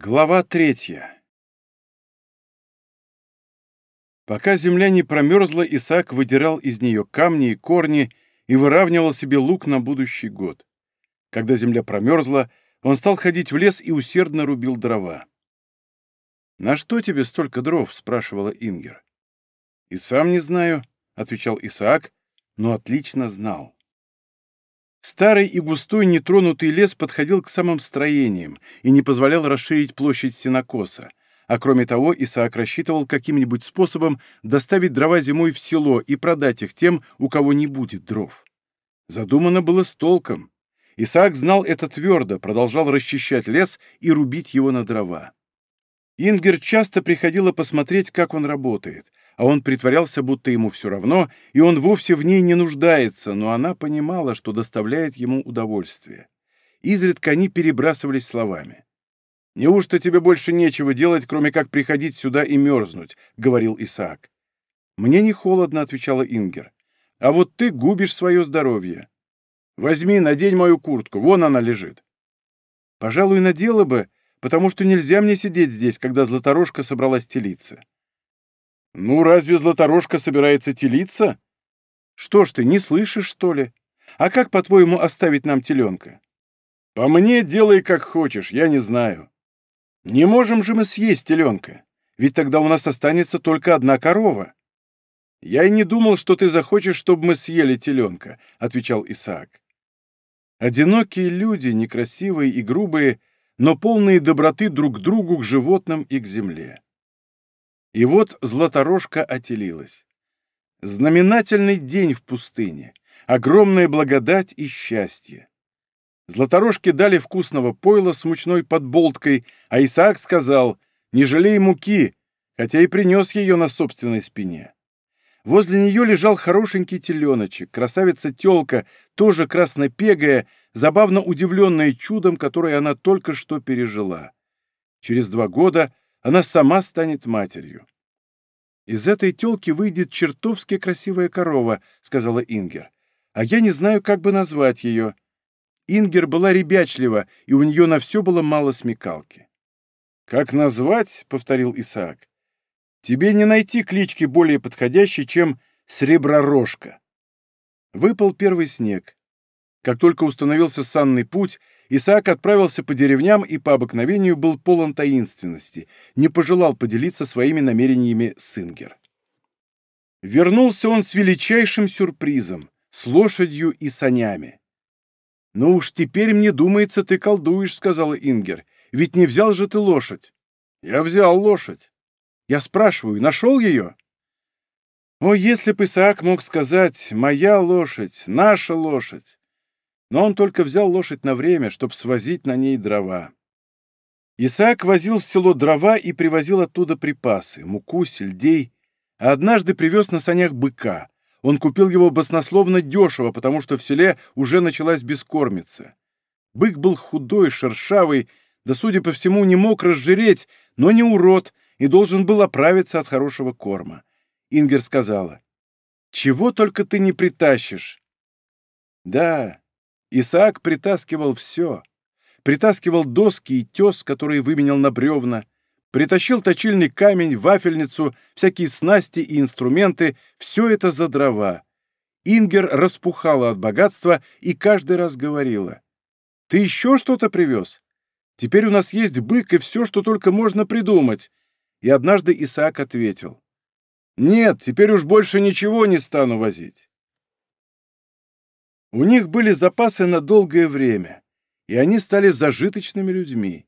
Глава третья. Пока земля не промерзла, Исаак выдирал из нее камни и корни и выравнивал себе лук на будущий год. Когда земля промерзла, он стал ходить в лес и усердно рубил дрова. «На что тебе столько дров?» — спрашивала Ингер. «И сам не знаю», — отвечал Исаак, но отлично знал. Старый и густой нетронутый лес подходил к самым строениям и не позволял расширить площадь сенокоса. А кроме того, Исаак рассчитывал каким-нибудь способом доставить дрова зимой в село и продать их тем, у кого не будет дров. Задумано было с толком. Исаак знал это твердо, продолжал расчищать лес и рубить его на дрова. Ингер часто приходила посмотреть, как он работает, а он притворялся, будто ему все равно, и он вовсе в ней не нуждается, но она понимала, что доставляет ему удовольствие. Изредка они перебрасывались словами. «Неужто тебе больше нечего делать, кроме как приходить сюда и мерзнуть?» — говорил Исаак. «Мне не холодно», — отвечала Ингер. «А вот ты губишь свое здоровье. Возьми, надень мою куртку, вон она лежит». «Пожалуй, надела бы, потому что нельзя мне сидеть здесь, когда Златорожка собралась телиться». «Ну, разве Златорожка собирается телиться?» «Что ж ты, не слышишь, что ли? А как, по-твоему, оставить нам теленка?» «По мне делай как хочешь, я не знаю. Не можем же мы съесть теленка, ведь тогда у нас останется только одна корова». «Я и не думал, что ты захочешь, чтобы мы съели теленка», — отвечал Исаак. Одинокие люди, некрасивые и грубые, но полные доброты друг к другу, к животным и к земле. И вот Златорожка отелилась. Знаменательный день в пустыне, огромная благодать и счастье. Златорожке дали вкусного пойла с мучной подболткой, а Исаак сказал «Не жалей муки», хотя и принес ее на собственной спине. Возле нее лежал хорошенький теленочек, красавица-телка, тоже краснопегая, забавно удивленная чудом, которое она только что пережила. Через два года она сама станет матерью. «Из этой тёлки выйдет чертовски красивая корова», — сказала Ингер. «А я не знаю, как бы назвать ее». Ингер была ребячлива, и у нее на все было мало смекалки. «Как назвать?» — повторил Исаак. «Тебе не найти клички более подходящей, чем Сребророжка». Выпал первый снег. Как только установился санный путь, Исаак отправился по деревням и по обыкновению был полон таинственности, не пожелал поделиться своими намерениями с Ингер. Вернулся он с величайшим сюрпризом, с лошадью и санями. «Ну уж теперь мне думается, ты колдуешь», — сказала Ингер. «Ведь не взял же ты лошадь». «Я взял лошадь». «Я спрашиваю, нашел ее?» О, если бы Исаак мог сказать «моя лошадь, наша лошадь», но он только взял лошадь на время, чтобы свозить на ней дрова. Исаак возил в село дрова и привозил оттуда припасы — муку, сельдей, а однажды привез на санях быка. Он купил его баснословно дешево, потому что в селе уже началась бескормица. Бык был худой, шершавый, да, судя по всему, не мог разжиреть, но не урод, и должен был оправиться от хорошего корма. Ингер сказала, «Чего только ты не притащишь?» «Да, Исаак притаскивал все. Притаскивал доски и тес, которые выменял на бревна, притащил точильный камень, вафельницу, всякие снасти и инструменты, все это за дрова. Ингер распухала от богатства и каждый раз говорила. «Ты еще что-то привез? Теперь у нас есть бык и все, что только можно придумать». И однажды Исаак ответил. «Нет, теперь уж больше ничего не стану возить. У них были запасы на долгое время, и они стали зажиточными людьми.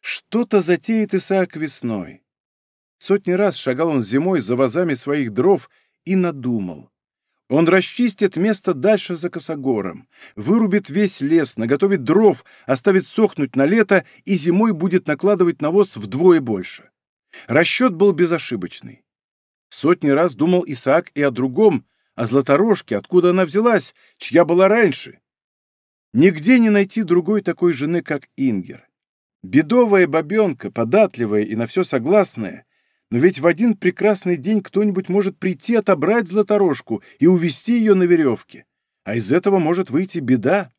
Что-то затеет Исаак весной. Сотни раз шагал он зимой за вазами своих дров и надумал. Он расчистит место дальше за косогором, вырубит весь лес, наготовит дров, оставит сохнуть на лето и зимой будет накладывать навоз вдвое больше. Расчет был безошибочный. Сотни раз думал Исаак и о другом, о Златорожке, откуда она взялась, чья была раньше. Нигде не найти другой такой жены, как Ингер. Бедовая бабенка, податливая и на все согласная, но ведь в один прекрасный день кто-нибудь может прийти отобрать Златорожку и увести ее на веревке, а из этого может выйти беда.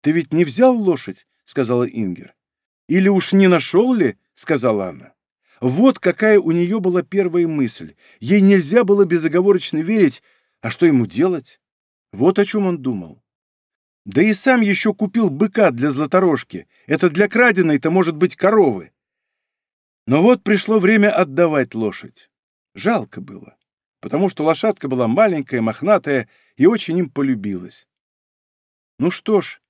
«Ты ведь не взял лошадь?» — сказала Ингер. Или уж не нашел ли?» — сказала она. Вот какая у нее была первая мысль. Ей нельзя было безоговорочно верить, а что ему делать? Вот о чем он думал. Да и сам еще купил быка для златорожки. Это для краденой-то может быть коровы. Но вот пришло время отдавать лошадь. Жалко было, потому что лошадка была маленькая, мохнатая и очень им полюбилась. «Ну что ж,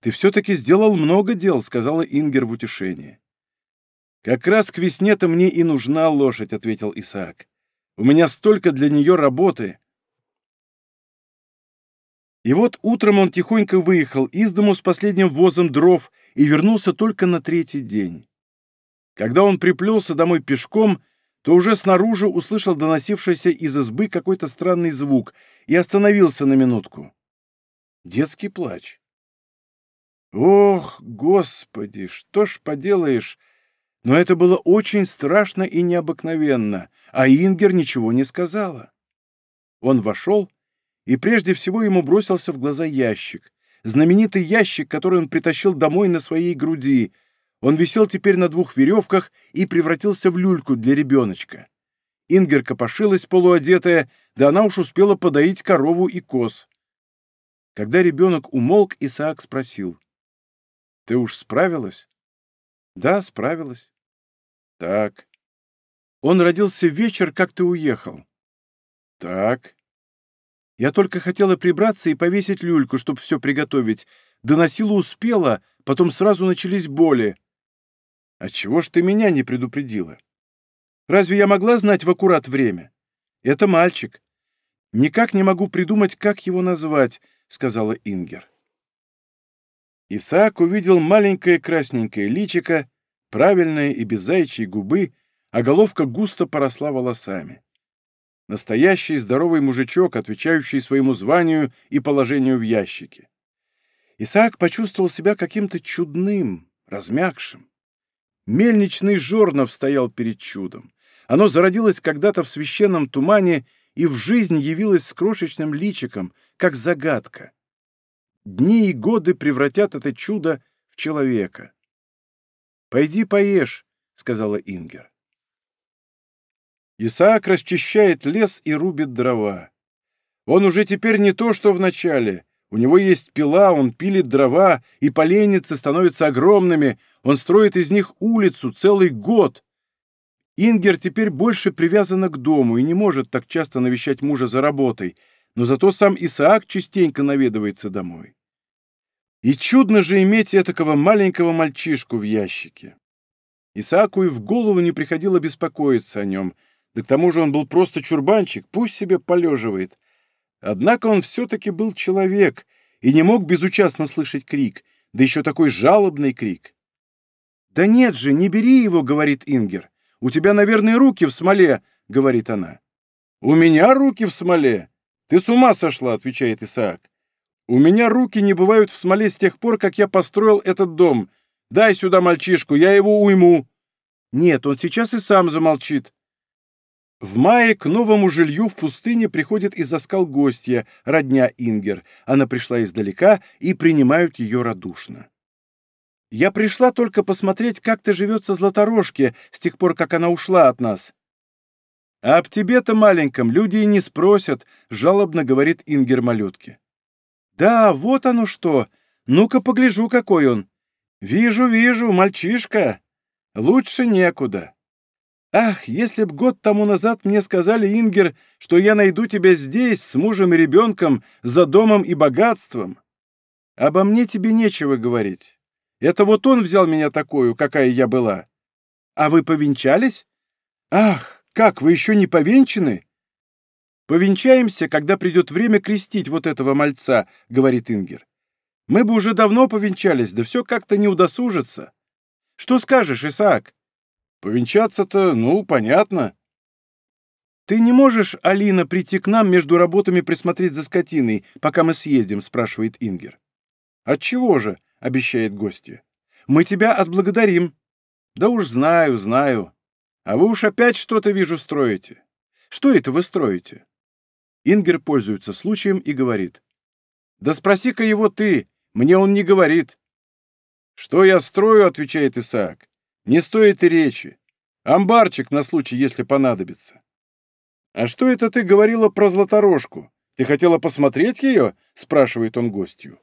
ты все-таки сделал много дел», — сказала Ингер в утешении. «Как раз к весне-то мне и нужна лошадь», — ответил Исаак. «У меня столько для нее работы». И вот утром он тихонько выехал из дому с последним возом дров и вернулся только на третий день. Когда он приплелся домой пешком, то уже снаружи услышал доносившийся из избы какой-то странный звук и остановился на минутку. Детский плач. Ох, господи, что ж поделаешь, но это было очень страшно и необыкновенно, а Ингер ничего не сказала. Он вошел, и прежде всего ему бросился в глаза ящик. Знаменитый ящик, который он притащил домой на своей груди. Он висел теперь на двух веревках и превратился в люльку для ребеночка. Ингер копошилась полуодетая, да она уж успела подоить корову и коз. Когда ребенок умолк, Исаак спросил. «Ты уж справилась?» «Да, справилась». «Так». «Он родился в вечер, как ты уехал». «Так». «Я только хотела прибраться и повесить люльку, чтобы все приготовить. Да на успела, потом сразу начались боли». «А чего ж ты меня не предупредила?» «Разве я могла знать в аккурат время?» «Это мальчик. Никак не могу придумать, как его назвать», — сказала Ингер. Исаак увидел маленькое красненькое личико, правильное и без заячьей губы, а головка густо поросла волосами. Настоящий здоровый мужичок, отвечающий своему званию и положению в ящике. Исаак почувствовал себя каким-то чудным, размягшим. Мельничный жорнов стоял перед чудом. Оно зародилось когда-то в священном тумане и в жизнь явилось с крошечным личиком, как загадка. Дни и годы превратят это чудо в человека. «Пойди поешь», — сказала Ингер. Исаак расчищает лес и рубит дрова. Он уже теперь не то, что в начале. У него есть пила, он пилит дрова, и поленницы становятся огромными. Он строит из них улицу целый год. Ингер теперь больше привязана к дому и не может так часто навещать мужа за работой, но зато сам Исаак частенько наведывается домой. И чудно же иметь этакого маленького мальчишку в ящике. Исааку и в голову не приходило беспокоиться о нем, да к тому же он был просто чурбанчик, пусть себе полеживает. Однако он все-таки был человек и не мог безучастно слышать крик, да еще такой жалобный крик. «Да нет же, не бери его», — говорит Ингер. «У тебя, наверное, руки в смоле», — говорит она. «У меня руки в смоле? Ты с ума сошла», — отвечает Исаак. У меня руки не бывают в смоле с тех пор, как я построил этот дом. Дай сюда мальчишку, я его уйму. Нет, он сейчас и сам замолчит. В мае к новому жилью в пустыне приходит из-за скал гостья, родня Ингер. Она пришла издалека и принимают ее радушно. Я пришла только посмотреть, как ты живется Златорожке с тех пор, как она ушла от нас. А об тебе-то маленьком люди и не спросят, жалобно говорит Ингер малютке. «Да, вот оно что! Ну-ка погляжу, какой он! Вижу, вижу, мальчишка! Лучше некуда!» «Ах, если б год тому назад мне сказали, Ингер, что я найду тебя здесь, с мужем и ребенком, за домом и богатством! Обо мне тебе нечего говорить. Это вот он взял меня такую, какая я была. А вы повенчались? Ах, как, вы еще не повенчаны? «Повенчаемся, когда придет время крестить вот этого мальца», — говорит Ингер. «Мы бы уже давно повенчались, да все как-то не удосужится. Что скажешь, Исаак?» «Повенчаться-то, ну, понятно». «Ты не можешь, Алина, прийти к нам между работами присмотреть за скотиной, пока мы съездим?» — спрашивает Ингер. «Отчего же?» — обещает гостья. «Мы тебя отблагодарим». «Да уж знаю, знаю. А вы уж опять что-то, вижу, строите. Что это вы строите?» Ингер пользуется случаем и говорит. «Да спроси-ка его ты, мне он не говорит». «Что я строю?» — отвечает Исаак. «Не стоит и речи. Амбарчик на случай, если понадобится». «А что это ты говорила про Златорожку? Ты хотела посмотреть ее?» — спрашивает он гостью.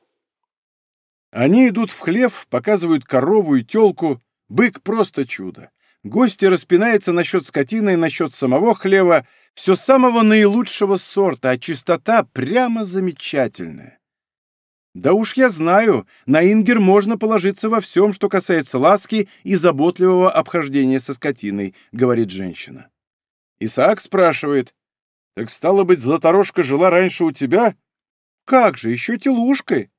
Они идут в хлев, показывают корову и телку. Бык просто чудо. Гости распинается насчет скотины и насчет самого хлева. Все самого наилучшего сорта, а чистота прямо замечательная. Да уж я знаю, на Ингер можно положиться во всем, что касается ласки и заботливого обхождения со скотиной, говорит женщина. Исаак спрашивает, так стало быть, Златорожка жила раньше у тебя? Как же, еще телушкой.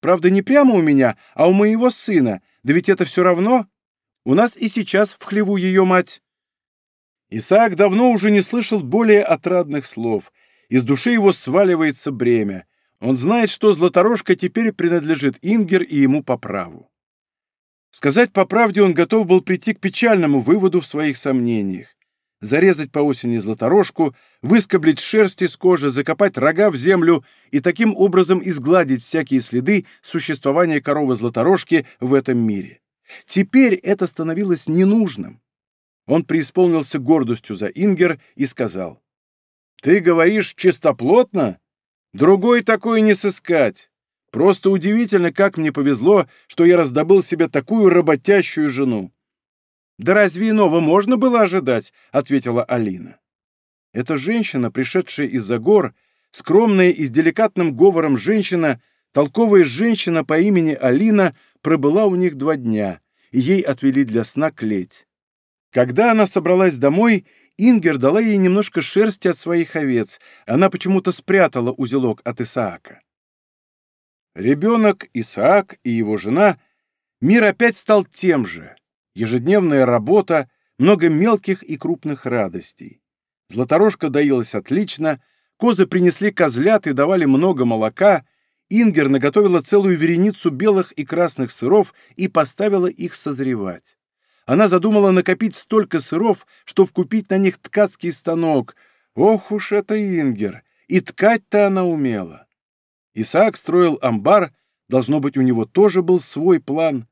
Правда, не прямо у меня, а у моего сына. Да ведь это все равно. У нас и сейчас в хлеву ее мать». Исаак давно уже не слышал более отрадных слов. Из души его сваливается бремя. Он знает, что Златорожка теперь принадлежит Ингер и ему по праву. Сказать по правде, он готов был прийти к печальному выводу в своих сомнениях зарезать по осени златорожку, выскоблить шерсть из кожи, закопать рога в землю и таким образом изгладить всякие следы существования коровы-златорожки в этом мире. Теперь это становилось ненужным. Он преисполнился гордостью за Ингер и сказал, «Ты говоришь чистоплотно? Другой такой не сыскать. Просто удивительно, как мне повезло, что я раздобыл себе такую работящую жену. «Да разве иного можно было ожидать?» — ответила Алина. Эта женщина, пришедшая из-за гор, скромная и с деликатным говором женщина, толковая женщина по имени Алина, пробыла у них два дня, и ей отвели для сна клеть. Когда она собралась домой, Ингер дала ей немножко шерсти от своих овец, она почему-то спрятала узелок от Исаака. Ребенок, Исаак и его жена, мир опять стал тем же — ежедневная работа, много мелких и крупных радостей. Златорожка доилась отлично, козы принесли козлят и давали много молока, Ингер наготовила целую вереницу белых и красных сыров и поставила их созревать. Она задумала накопить столько сыров, чтобы купить на них ткацкий станок. Ох уж это Ингер! И ткать-то она умела. Исаак строил амбар, должно быть, у него тоже был свой план.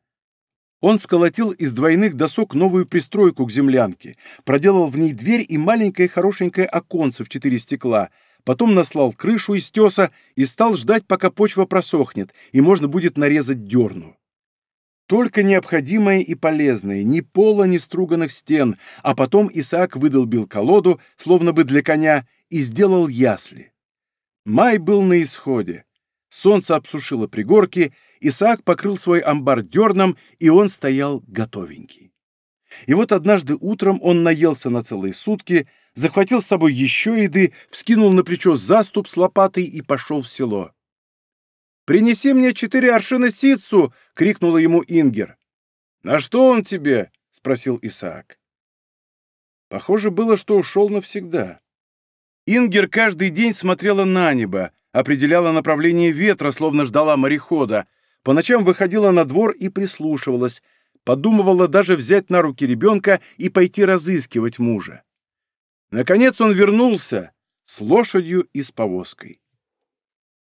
Он сколотил из двойных досок новую пристройку к землянке, проделал в ней дверь и маленькое хорошенькое оконце в четыре стекла, потом наслал крышу из теса и стал ждать, пока почва просохнет, и можно будет нарезать дерну. Только необходимое и полезное, ни пола, ни струганных стен, а потом Исаак выдолбил колоду, словно бы для коня, и сделал ясли. Май был на исходе. Солнце обсушило пригорки, Исаак покрыл свой амбар дерном, и он стоял готовенький. И вот однажды утром он наелся на целые сутки, захватил с собой еще еды, вскинул на плечо заступ с лопатой и пошел в село. «Принеси мне четыре аршина ситцу!» — крикнула ему Ингер. «На что он тебе?» — спросил Исаак. Похоже было, что ушел навсегда. Ингер каждый день смотрела на небо, определяла направление ветра, словно ждала морехода, по ночам выходила на двор и прислушивалась, подумывала даже взять на руки ребенка и пойти разыскивать мужа. Наконец он вернулся с лошадью и с повозкой.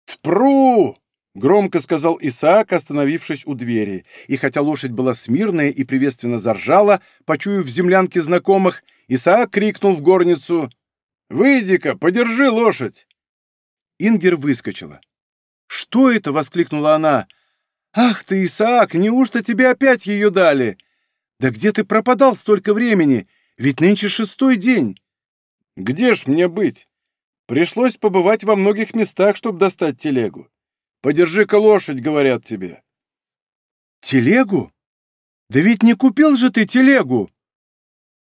«Тпру!» — громко сказал Исаак, остановившись у двери, и хотя лошадь была смирная и приветственно заржала, почуяв в землянке знакомых, Исаак крикнул в горницу «Выйди-ка, подержи лошадь!» Ингер выскочила. «Что это?» — воскликнула она. «Ах ты, Исаак, неужто тебе опять ее дали? Да где ты пропадал столько времени? Ведь нынче шестой день!» «Где ж мне быть? Пришлось побывать во многих местах, чтобы достать телегу. Подержи-ка лошадь, говорят тебе». «Телегу? Да ведь не купил же ты телегу!»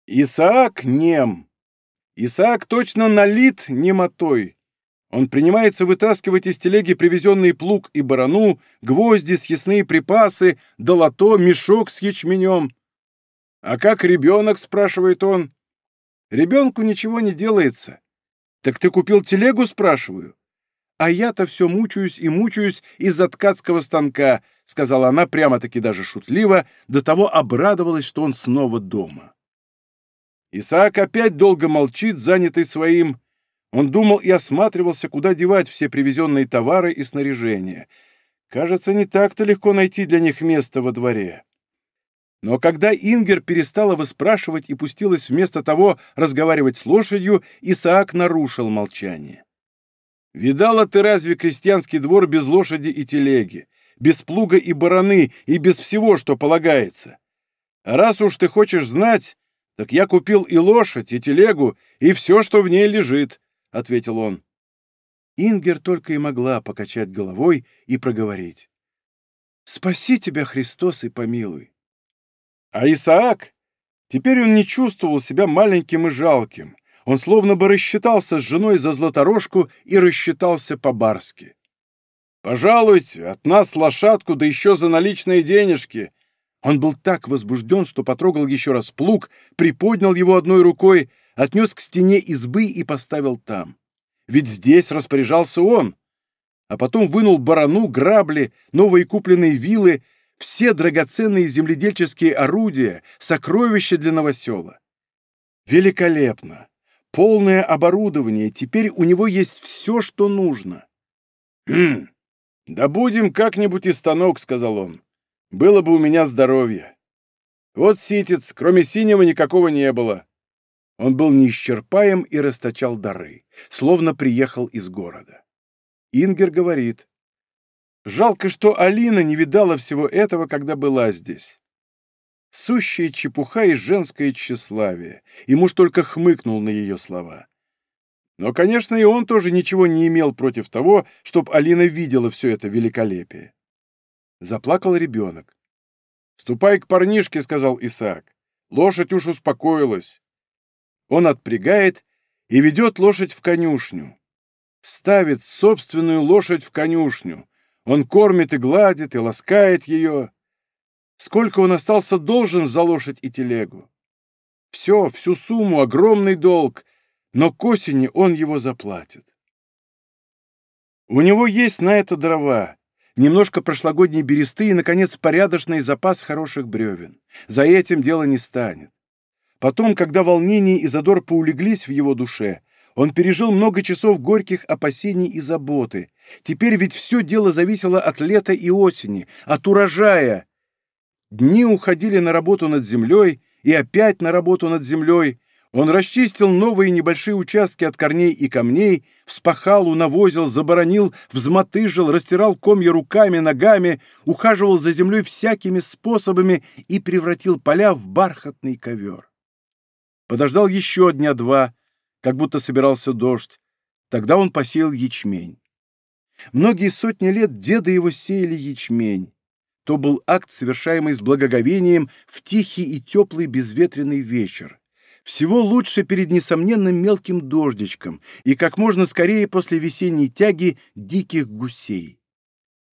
Исаак нем. Исаак точно налит немотой. Он принимается вытаскивать из телеги привезенный плуг и барану, гвозди, съестные припасы, долото, мешок с ячменем. «А как ребенок?» — спрашивает он. «Ребенку ничего не делается». «Так ты купил телегу?» — спрашиваю. «А я-то все мучаюсь и мучаюсь из-за ткацкого станка», — сказала она прямо-таки даже шутливо, до того обрадовалась, что он снова дома. Исаак опять долго молчит, занятый своим он думал и осматривался, куда девать все привезенные товары и снаряжение. Кажется, не так-то легко найти для них место во дворе. Но когда Ингер перестала выспрашивать и пустилась вместо того разговаривать с лошадью, Исаак нарушил молчание. «Видала ты разве крестьянский двор без лошади и телеги, без плуга и бараны и без всего, что полагается? А раз уж ты хочешь знать, так я купил и лошадь, и телегу, и все, что в ней лежит», — ответил он. Ингер только и могла покачать головой и проговорить. «Спаси тебя, Христос, и помилуй». А Исаак? Теперь он не чувствовал себя маленьким и жалким. Он словно бы рассчитался с женой за златорожку и рассчитался по-барски. «Пожалуйте, от нас лошадку, да еще за наличные денежки!» Он был так возбужден, что потрогал еще раз плуг, приподнял его одной рукой, отнес к стене избы и поставил там. Ведь здесь распоряжался он. А потом вынул барану, грабли, новые купленные вилы, все драгоценные земледельческие орудия, сокровища для новосела. Великолепно! Полное оборудование, теперь у него есть все, что нужно. «Хм, да будем как-нибудь и станок», — сказал он. «Было бы у меня здоровье. Вот ситец, кроме синего никакого не было». Он был неисчерпаем и расточал дары, словно приехал из города. Ингер говорит, Жалко, что Алина не видала всего этого, когда была здесь. Сущая чепуха и женское тщеславие. И муж только хмыкнул на ее слова. Но, конечно, и он тоже ничего не имел против того, чтобы Алина видела все это великолепие. Заплакал ребенок. «Ступай к парнишке», — сказал Исаак. «Лошадь уж успокоилась». Он отпрягает и ведет лошадь в конюшню. Ставит собственную лошадь в конюшню, он кормит и гладит, и ласкает ее. Сколько он остался должен за лошадь и телегу? Все, всю сумму, огромный долг, но к осени он его заплатит. У него есть на это дрова, немножко прошлогодней бересты и, наконец, порядочный запас хороших бревен. За этим дело не станет. Потом, когда волнение и задор поулеглись в его душе, он пережил много часов горьких опасений и заботы. Теперь ведь все дело зависело от лета и осени, от урожая. Дни уходили на работу над землей и опять на работу над землей. Он расчистил новые небольшие участки от корней и камней, вспахал, унавозил, заборонил, взмотыжил, растирал комья руками, ногами, ухаживал за землей всякими способами и превратил поля в бархатный ковер. Подождал еще дня два, как будто собирался дождь. Тогда он посеял ячмень. Многие сотни лет деды его сеяли ячмень. То был акт, совершаемый с благоговением в тихий и теплый безветренный вечер. Всего лучше перед несомненным мелким дождичком и как можно скорее после весенней тяги диких гусей.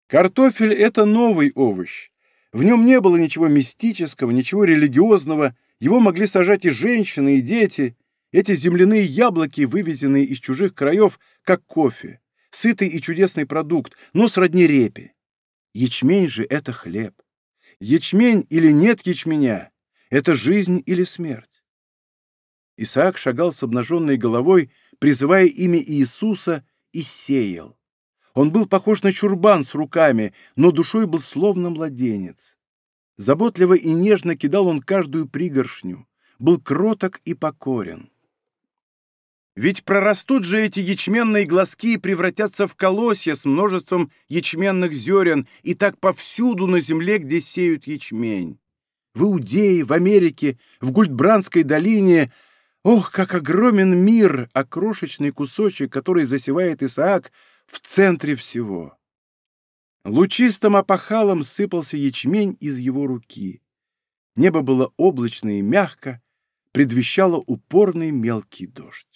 Картофель — это новый овощ. В нем не было ничего мистического, ничего религиозного, его могли сажать и женщины, и дети, эти земляные яблоки, вывезенные из чужих краев, как кофе. Сытый и чудесный продукт, но сродни репе. Ячмень же — это хлеб. Ячмень или нет ячменя — это жизнь или смерть. Исаак шагал с обнаженной головой, призывая имя Иисуса, и сеял. Он был похож на чурбан с руками, но душой был словно младенец. Заботливо и нежно кидал он каждую пригоршню, был кроток и покорен. Ведь прорастут же эти ячменные глазки и превратятся в колосья с множеством ячменных зерен, и так повсюду на земле, где сеют ячмень. В Иудее, в Америке, в Гульдбранской долине. Ох, как огромен мир, а крошечный кусочек, который засевает Исаак, в центре всего. Лучистым опахалом сыпался ячмень из его руки. Небо было облачно и мягко, предвещало упорный мелкий дождь.